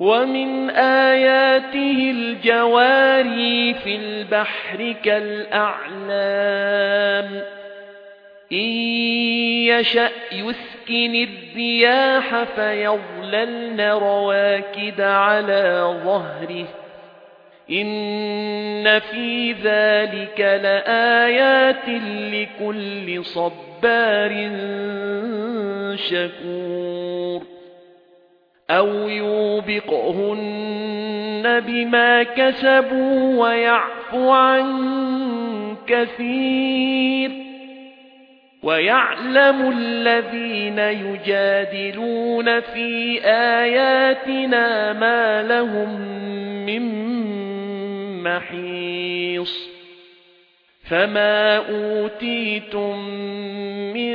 وَمِنْ آيَاتِهِ الْجَوَارِي فِي الْبَحْرِ كَالْأَعْلَامِ. إِن يَشَأْ يُسْكِنِ الرِّياحَ فَيَظْلَلْنَ رَوَاكِدَ عَلَى ظَهْرِهِ. إِنَّ فِي ذَلِكَ لَآيَاتٍ لِكُلِّ صَبَّارٍ شَكُورٍ. أَوْ يُوبِقْهُنَّ بِمَا كَسَبُوا وَيَعْفُو عَن كَثِيرٍ وَيَعْلَمُ الَّذِينَ يُجَادِلُونَ فِي آيَاتِنَا مَا لَهُم مِّن مَّحِيصٍ فَمَا أُوتِيتُم مِّن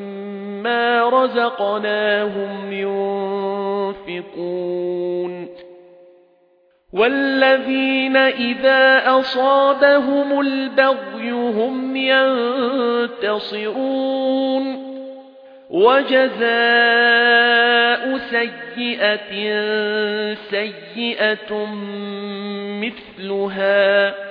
رَزَقْنَاهُمْ يُنفِقُونَ وَالَّذِينَ إِذَا أَصَابَهُمُ الْبَغْيُ هُمْ يَنتَصِرُونَ وَجَزَاءُ سَيِّئَةٍ سَيِّئَةٌ مِثْلُهَا